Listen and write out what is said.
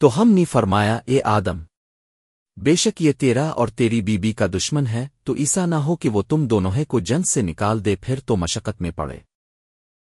تو ہم نے فرمایا، اے آدم، بے شک یہ تیرا اور تیری بیوی بی کا دشمن ہے، تو ایسا نہ ہو کہ وہ تم دونوں کو جنگ سے نکال دے، پھر تو مشقت میں پڑے۔